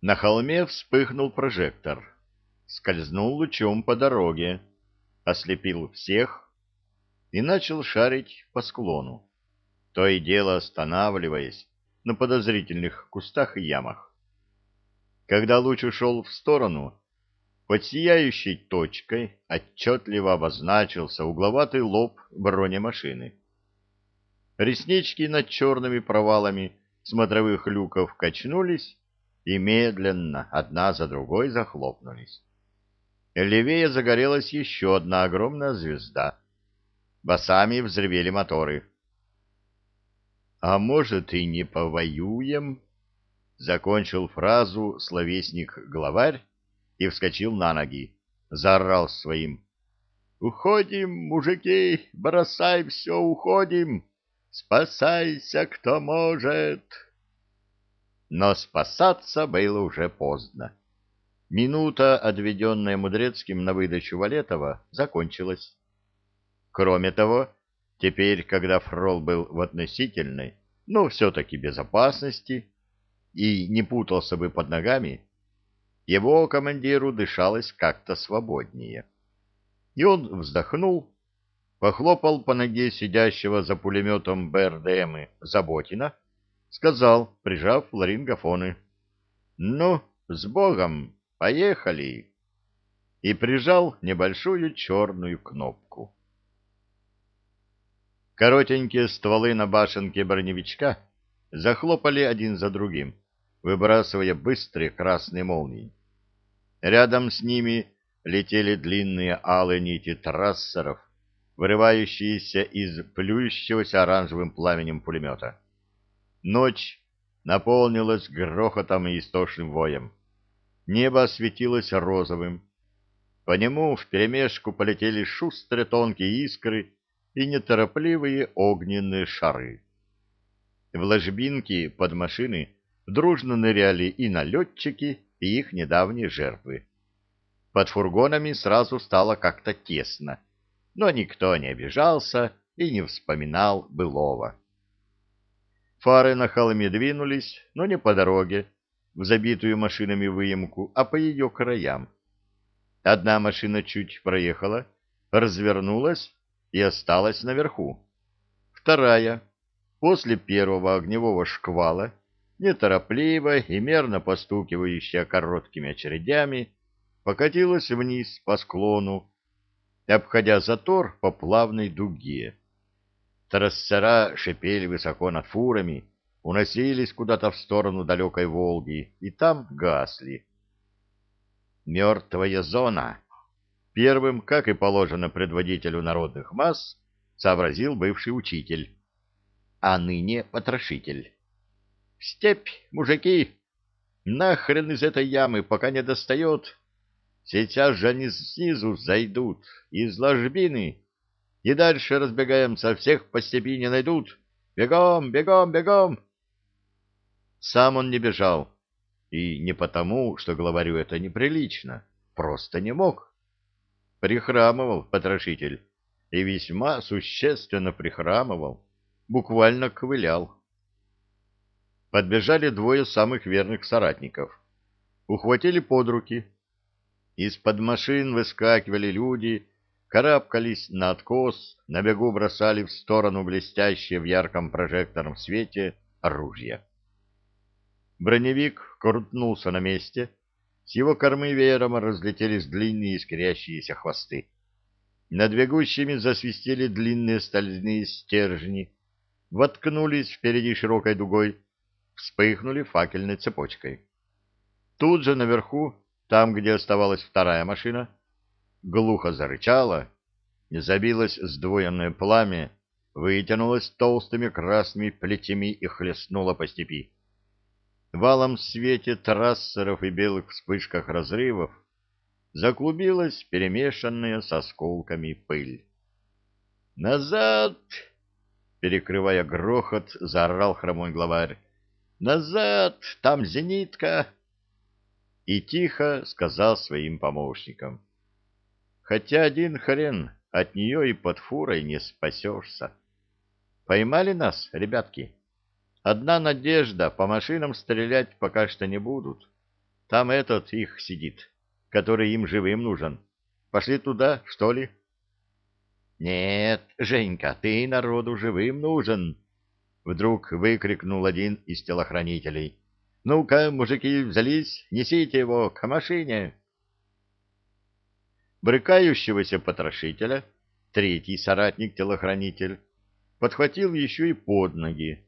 На холме вспыхнул прожектор. Скользнул лучом по дороге, ослепил всех и начал шарить по склону, то и дело останавливаясь на подозрительных кустах и ямах. Когда луч ушел в сторону, под сияющей точкой отчетливо обозначился угловатый лоб бронемашины. Реснички над черными провалами смотровых люков качнулись и медленно, одна за другой, захлопнулись. Левее загорелась еще одна огромная звезда. Басами взревели моторы. — А может, и не повоюем? — закончил фразу словесник-главарь и вскочил на ноги. Заорал своим. — Уходим, мужики, бросай все, уходим! Спасайся, кто может! Но спасаться было уже поздно. Минута, отведенная Мудрецким на выдачу Валетова, закончилась. Кроме того, теперь, когда Фрол был в относительной, но все-таки безопасности, и не путался бы под ногами, его командиру дышалось как-то свободнее. И он вздохнул, похлопал по ноге сидящего за пулеметом БРДМы Заботина, сказал, прижав ларингофоны, «Ну, с Богом, поехали!» и прижал небольшую черную кнопку. Коротенькие стволы на башенке броневичка захлопали один за другим, выбрасывая быстрые красные молнии. Рядом с ними летели длинные алые нити трассеров, вырывающиеся из плюющегося оранжевым пламенем пулемета. Ночь наполнилась грохотом и истошным воем. Небо осветилось розовым. По нему вперемешку полетели шустрые тонкие искры и неторопливые огненные шары. В ложбинке под машины дружно ныряли и налетчики, и их недавние жертвы. Под фургонами сразу стало как-то тесно, но никто не обижался и не вспоминал былого. Фары на холме двинулись, но не по дороге, в забитую машинами выемку, а по ее краям. Одна машина чуть проехала, развернулась и осталась наверху. Вторая, после первого огневого шквала, неторопливо и мерно постукивающая короткими очередями, покатилась вниз по склону, обходя затор по плавной дуге. Трассера шипели высоко над фурами, уносились куда-то в сторону далекой Волги и там гасли. Мертвая зона. Первым, как и положено предводителю народных масс, сообразил бывший учитель, а ныне потрошитель. Степь, мужики! Нахрен из этой ямы, пока не достает. Сейчас же они снизу зайдут, из ложбины, и дальше разбегаем со всех по степи не найдут. Бегом, бегом, бегом! Сам он не бежал. И не потому, что главарю это неприлично, просто не мог. Прихрамывал потрошитель, и весьма существенно прихрамывал, буквально ковылял подбежали двое самых верных соратников. Ухватили под руки. Из-под машин выскакивали люди, карабкались на откос, на бегу бросали в сторону блестящие в ярком прожекторном свете оружие. Броневик крутнулся на месте, с его кормы веером разлетелись длинные искрящиеся хвосты. Над бегущими засвистели длинные стальные стержни, воткнулись впереди широкой дугой, вспыхнули факельной цепочкой. Тут же наверху, там, где оставалась вторая машина, глухо зарычало, забилось сдвоенное пламя, вытянулось толстыми красными плетями и хлестнуло по степи. Валом свете трассеров и белых вспышках разрывов заклубилась перемешанная с осколками пыль. «Назад!» — перекрывая грохот, заорал хромой главарь. Назад, там зенитка. И тихо сказал своим помощникам. Хотя один хрен, от нее и под фурой не спасешься. Поймали нас, ребятки? Одна надежда, по машинам стрелять пока что не будут. там этот их сидит, который им живым нужен. Пошли туда, что ли? Нет, Женька, ты народу живым нужен, вдруг выкрикнул один из телохранителей. Ну-ка, мужики, взялись, несите его к машине. Брыкающегося потрошителя, третий соратник-телохранитель, подхватил еще и под ноги.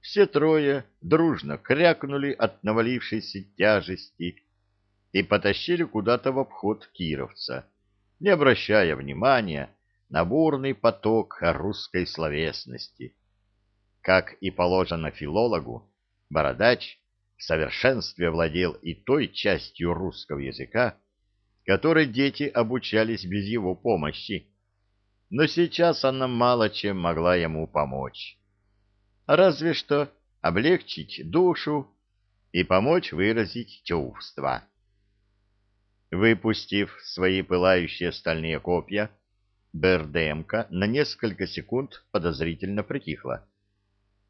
Все трое дружно крякнули от навалившейся тяжести и потащили куда-то в обход Кировца, не обращая внимания на бурный поток русской словесности. Как и положено филологу, Бородач в совершенстве владел и той частью русского языка, которой дети обучались без его помощи, но сейчас она мало чем могла ему помочь. Разве что облегчить душу и помочь выразить чувства. Выпустив свои пылающие стальные копья, БРДМка на несколько секунд подозрительно притихла.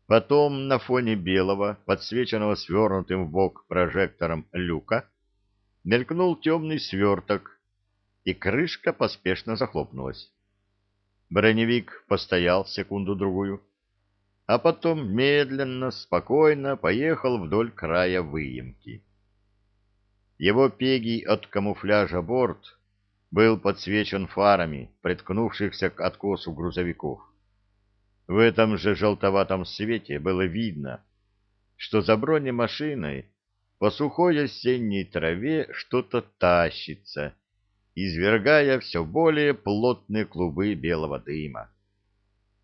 Потом на фоне белого, подсвеченного свернутым в бок прожектором люка, мелькнул темный сверток, и крышка поспешно захлопнулась. Броневик постоял секунду-другую, а потом медленно, спокойно поехал вдоль края выемки. Его пегий от камуфляжа борт был подсвечен фарами, приткнувшихся к откосу грузовиков. В этом же желтоватом свете было видно, что за бронемашиной по сухой осенней траве что-то тащится, извергая все более плотные клубы белого дыма.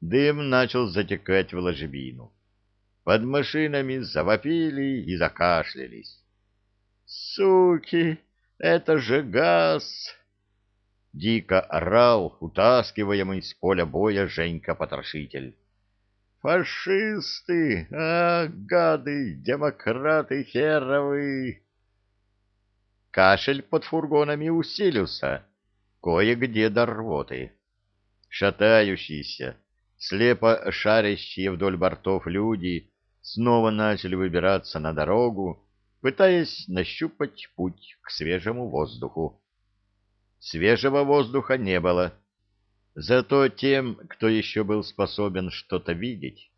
Дым начал затекать в ложебину. Под машинами завопили и закашлялись. «Суки, это же газ!» Дико орал утаскиваемый с поля боя Женька-потрошитель. Фашисты! А, гады! Демократы херовы! Кашель под фургонами усилился, кое-где до рвоты. Шатающиеся, слепо шарящие вдоль бортов люди снова начали выбираться на дорогу, пытаясь нащупать путь к свежему воздуху. Свежего воздуха не было Зато тем, кто еще был способен что-то видеть,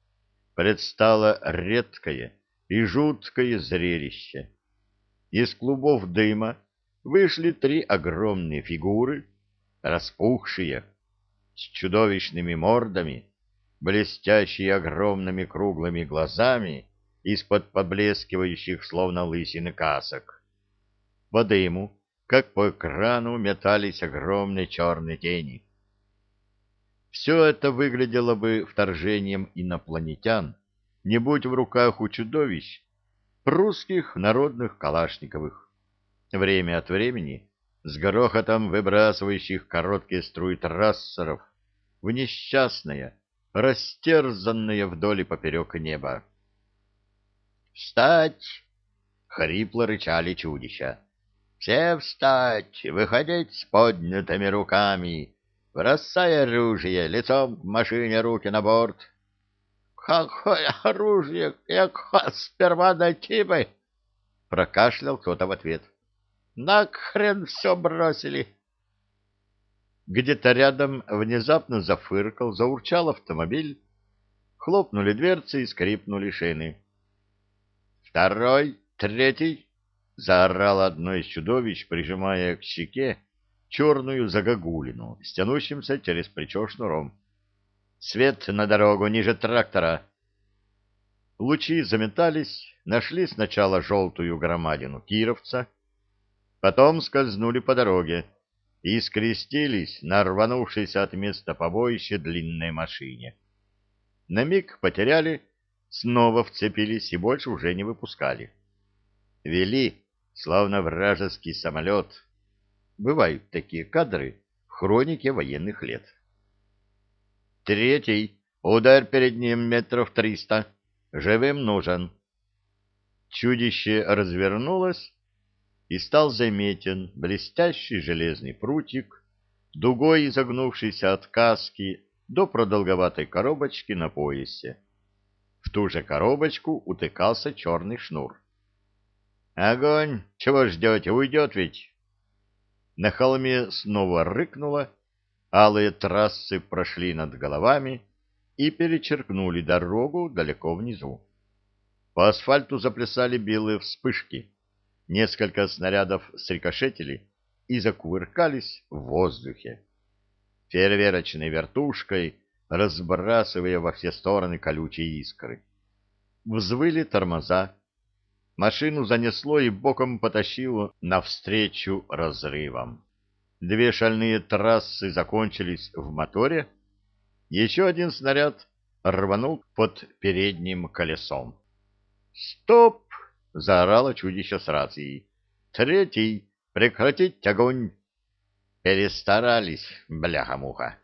предстало редкое и жуткое зрелище. Из клубов дыма вышли три огромные фигуры, распухшие, с чудовищными мордами, блестящие огромными круглыми глазами из-под поблескивающих, словно лысины касок. По дыму, как по экрану, метались огромные черные тени. Все это выглядело бы вторжением инопланетян, не будь в руках у чудовищ прусских народных калашниковых. Время от времени, с грохотом выбрасывающих короткие струи трассеров, в несчастное, растерзанное вдоль и поперек неба. «Встать!» — хрипло рычали чудища. «Все встать! Выходить с поднятыми руками!» Бросай оружие, лицом к машине, руки на борт. Какое оружие? Як сперва найти бы? Прокашлял кто-то в ответ. Нахрен все бросили. Где-то рядом внезапно зафыркал, заурчал автомобиль. Хлопнули дверцы и скрипнули шины. Второй, третий, заорал одно из чудовищ, прижимая к щеке черную загогулину с тянущимся через плечо шнуром. «Свет на дорогу ниже трактора!» Лучи заметались, нашли сначала желтую громадину Кировца, потом скользнули по дороге и скрестились на рванувшейся от места побоища длинной машине. На миг потеряли, снова вцепились и больше уже не выпускали. Вели, словно вражеский самолет, Бывают такие кадры в хронике военных лет. Третий. Удар перед ним метров триста. Живым нужен. Чудище развернулось, и стал заметен блестящий железный прутик, дугой изогнувшийся от каски до продолговатой коробочки на поясе. В ту же коробочку утыкался черный шнур. Огонь! Чего ждете? Уйдет ведь? На холме снова рыкнуло, алые трассы прошли над головами и перечеркнули дорогу далеко внизу. По асфальту заплясали белые вспышки. Несколько снарядов срикошетили и закувыркались в воздухе. Фейерверочной вертушкой разбрасывая во все стороны колючие искры. Взвыли тормоза. Машину занесло и боком потащило навстречу разрывам. Две шальные трассы закончились в моторе. Еще один снаряд рванул под передним колесом. «Стоп!» — заорало чудище с рацией. «Третий! Прекратить огонь!» «Перестарались, бляха-муха!»